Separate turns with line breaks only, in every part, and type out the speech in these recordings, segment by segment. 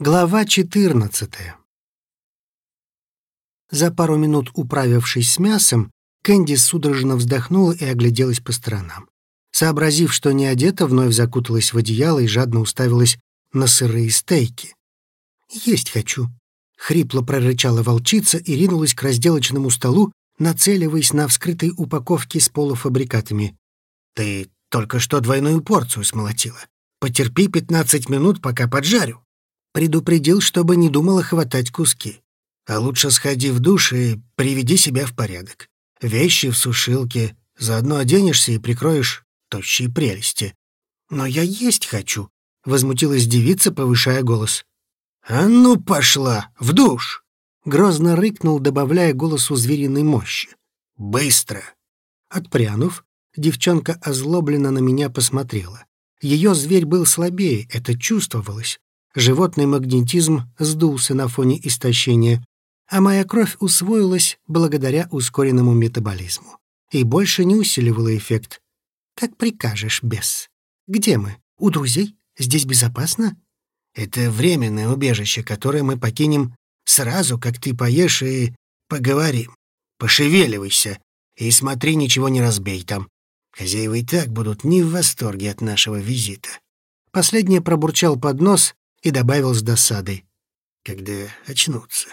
Глава 14 За пару минут управившись с мясом, Кэнди судорожно вздохнула и огляделась по сторонам. Сообразив, что не одета, вновь закуталась в одеяло и жадно уставилась на сырые стейки. «Есть хочу», — хрипло прорычала волчица и ринулась к разделочному столу, нацеливаясь на вскрытой упаковке с полуфабрикатами. «Ты только что двойную порцию смолотила. Потерпи пятнадцать минут, пока поджарю». Предупредил, чтобы не думала хватать куски. А лучше сходи в душ и приведи себя в порядок. Вещи в сушилке, заодно оденешься и прикроешь тощие прелести. «Но я есть хочу», — возмутилась девица, повышая голос. «А ну пошла, в душ!» Грозно рыкнул, добавляя голосу звериной мощи. «Быстро!» Отпрянув, девчонка озлобленно на меня посмотрела. Ее зверь был слабее, это чувствовалось. Животный магнетизм сдулся на фоне истощения, а моя кровь усвоилась благодаря ускоренному метаболизму и больше не усиливала эффект. «Как прикажешь, бес. Где мы? У друзей? Здесь безопасно?» «Это временное убежище, которое мы покинем сразу, как ты поешь и поговорим. Пошевеливайся и смотри, ничего не разбей там. Хозяева и так будут не в восторге от нашего визита». Последнее пробурчал под нос, и добавил с досадой. «Когда очнутся».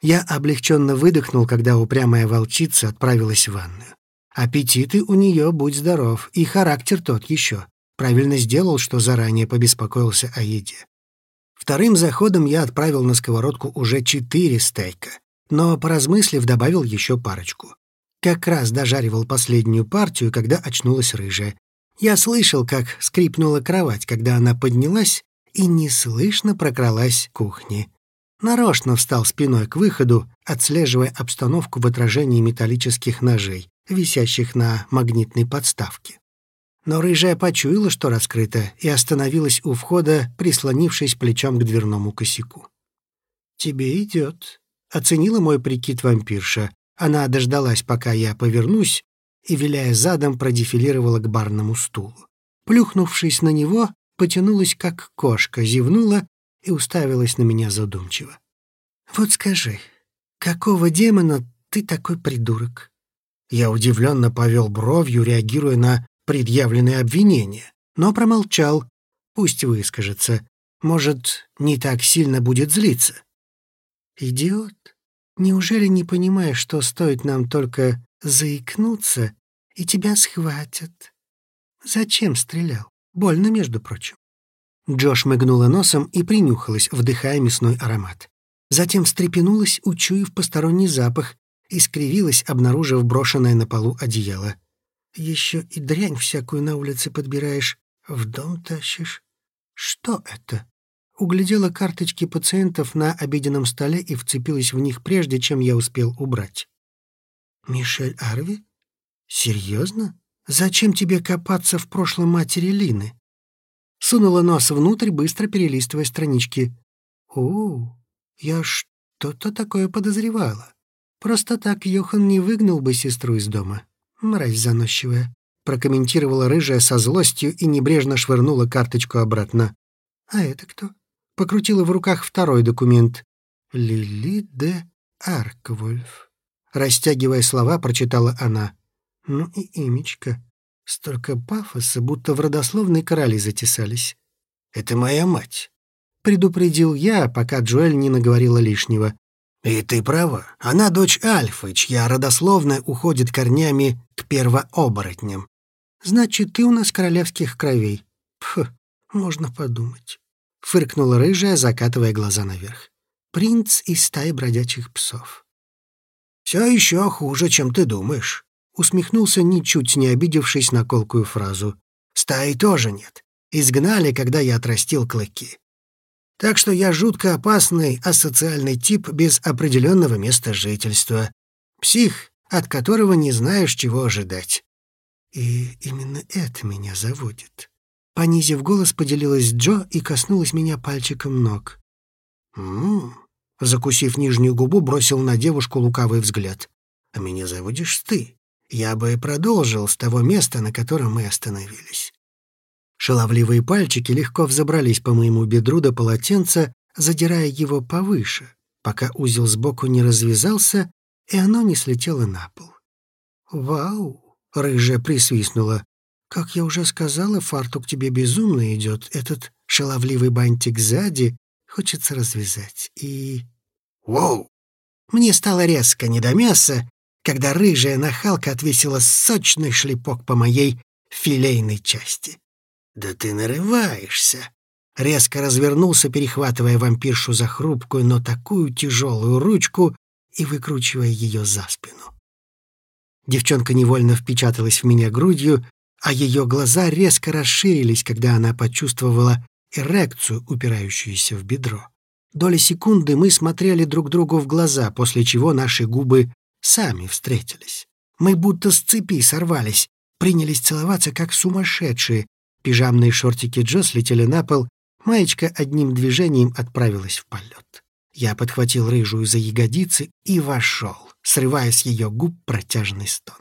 Я облегченно выдохнул, когда упрямая волчица отправилась в ванную. Аппетиты у нее, будь здоров, и характер тот еще. Правильно сделал, что заранее побеспокоился о еде. Вторым заходом я отправил на сковородку уже четыре стейка, но, поразмыслив, добавил еще парочку. Как раз дожаривал последнюю партию, когда очнулась рыжая. Я слышал, как скрипнула кровать, когда она поднялась и неслышно прокралась к кухне. Нарочно встал спиной к выходу, отслеживая обстановку в отражении металлических ножей, висящих на магнитной подставке. Но рыжая почуяла, что раскрыто, и остановилась у входа, прислонившись плечом к дверному косяку. «Тебе идет», — оценила мой прикид вампирша. Она дождалась, пока я повернусь, и, виляя задом, продефилировала к барному стулу. Плюхнувшись на него, потянулась, как кошка, зевнула и уставилась на меня задумчиво. «Вот скажи, какого демона ты такой придурок?» Я удивленно повел бровью, реагируя на предъявленные обвинения, но промолчал. Пусть выскажется. Может, не так сильно будет злиться. «Идиот, неужели не понимаешь, что стоит нам только заикнуться, и тебя схватят? Зачем стрелял? Больно, между прочим. Джош мыгнула носом и принюхалась, вдыхая мясной аромат. Затем встрепенулась, учуяв посторонний запах, и скривилась, обнаружив брошенное на полу одеяло. «Еще и дрянь всякую на улице подбираешь, в дом тащишь. Что это?» Углядела карточки пациентов на обеденном столе и вцепилась в них прежде, чем я успел убрать. «Мишель Арви? Серьезно? Зачем тебе копаться в прошлом матери Лины?» Сунула нос внутрь, быстро перелистывая странички. «О, я что-то такое подозревала. Просто так Йохан не выгнал бы сестру из дома. Мразь заносчивая», — прокомментировала рыжая со злостью и небрежно швырнула карточку обратно. «А это кто?» Покрутила в руках второй документ. «Лили де Арквольф». Растягивая слова, прочитала она. Ну и имечко. Столько пафоса, будто в родословной короли затесались. «Это моя мать», — предупредил я, пока Джоэль не наговорила лишнего. «И ты права. Она дочь Альфы, чья родословная уходит корнями к первооборотням. Значит, ты у нас королевских кровей. Пф, можно подумать». Фыркнула рыжая, закатывая глаза наверх. «Принц из стаи бродячих псов». «Все еще хуже, чем ты думаешь», — усмехнулся, ничуть не обидевшись на колкую фразу. «Стаи тоже нет. Изгнали, когда я отрастил клыки. Так что я жутко опасный асоциальный тип без определенного места жительства. Псих, от которого не знаешь, чего ожидать. И именно это меня заводит. Понизив голос, поделилась Джо и коснулась меня пальчиком ног. «М-м-м», Закусив нижнюю губу, бросил на девушку лукавый взгляд. «А меня заводишь ты. Я бы продолжил с того места, на котором мы остановились». Шаловливые пальчики легко взобрались по моему бедру до полотенца, задирая его повыше, пока узел сбоку не развязался, и оно не слетело на пол. «Вау!» — рыжая присвистнула. «Как я уже сказала, фартук тебе безумно идет. Этот шаловливый бантик сзади хочется развязать. И...» «Вау!» Мне стало резко не до мяса, когда рыжая нахалка отвесила сочный шлепок по моей филейной части. «Да ты нарываешься!» Резко развернулся, перехватывая вампиршу за хрупкую, но такую тяжелую ручку и выкручивая ее за спину. Девчонка невольно впечаталась в меня грудью, а ее глаза резко расширились, когда она почувствовала эрекцию, упирающуюся в бедро. Доли секунды мы смотрели друг другу в глаза, после чего наши губы сами встретились. Мы будто с цепи сорвались, принялись целоваться, как сумасшедшие. Пижамные шортики Джо слетели на пол, маечка одним движением отправилась в полет. Я подхватил рыжую за ягодицы и вошел, срывая с ее губ протяжный стон.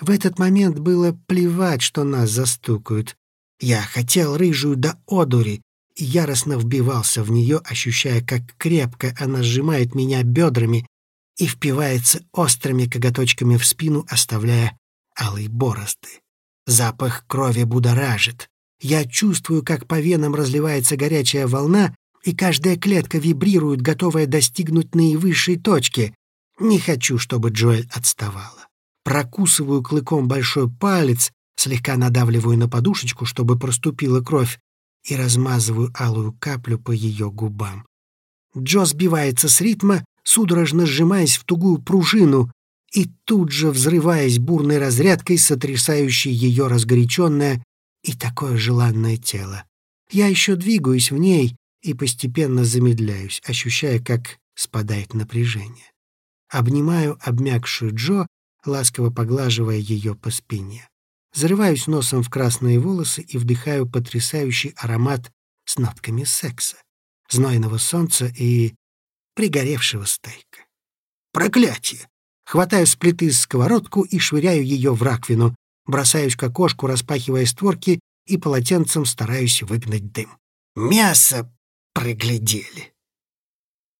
В этот момент было плевать, что нас застукают. Я хотел рыжую до одури и яростно вбивался в нее, ощущая, как крепко она сжимает меня бедрами и впивается острыми коготочками в спину, оставляя алые борозды. Запах крови будоражит. Я чувствую, как по венам разливается горячая волна, и каждая клетка вибрирует, готовая достигнуть наивысшей точки. Не хочу, чтобы Джоэль отставала. Прокусываю клыком большой палец, слегка надавливаю на подушечку, чтобы проступила кровь, и размазываю алую каплю по ее губам. Джо сбивается с ритма, судорожно сжимаясь в тугую пружину, и тут же взрываясь бурной разрядкой, сотрясающей ее разгоряченное и такое желанное тело. Я еще двигаюсь в ней и постепенно замедляюсь, ощущая, как спадает напряжение. Обнимаю обмякшую Джо, ласково поглаживая ее по спине. Зарываюсь носом в красные волосы и вдыхаю потрясающий аромат с нотками секса, знойного солнца и пригоревшего стейка. Проклятие! Хватаю с плиты сковородку и швыряю ее в раковину, бросаюсь к окошку, распахивая створки и полотенцем стараюсь выгнать дым. Мясо проглядели.